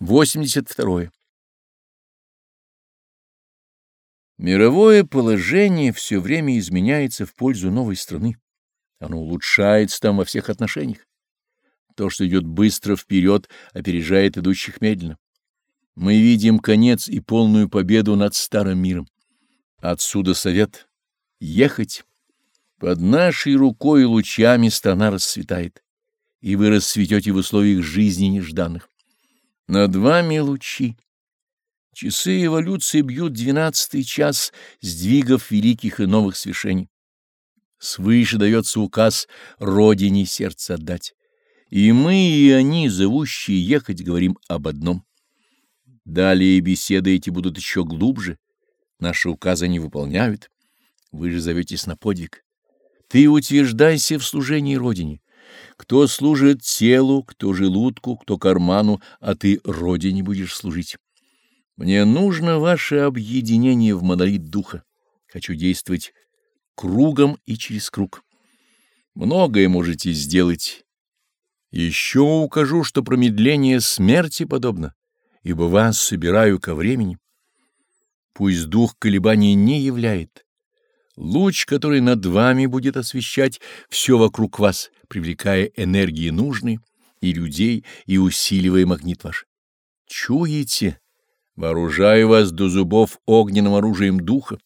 82. Мировое положение все время изменяется в пользу новой страны. Оно улучшается там во всех отношениях. То, что идет быстро вперед, опережает идущих медленно. Мы видим конец и полную победу над старым миром. Отсюда совет — ехать. Под нашей рукой лучами страна расцветает, и вы расцветете в условиях жизни нежданных. Над вами лучи. Часы эволюции бьют двенадцатый час сдвигов великих и новых свершений. Свыше дается указ Родине сердце отдать. И мы, и они, зовущие ехать, говорим об одном. Далее беседы эти будут еще глубже. Наши указы не выполняют. Вы же зоветесь на подвиг. Ты утверждайся в служении Родине. Кто служит телу, кто желудку, кто карману, а ты Родине будешь служить. Мне нужно ваше объединение в монолит духа. Хочу действовать кругом и через круг. Многое можете сделать. Еще укажу, что промедление смерти подобно, ибо вас собираю ко времени. Пусть дух колебаний не являет, Луч, который над вами будет освещать все вокруг вас, привлекая энергии нужные и людей, и усиливая магнит ваш. Чуете? Вооружаю вас до зубов огненным оружием духа.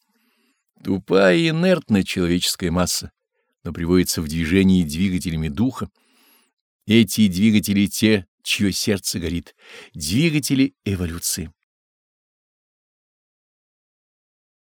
Тупая и инертная человеческая масса, но приводится в движение двигателями духа. Эти двигатели те, чье сердце горит, двигатели эволюции.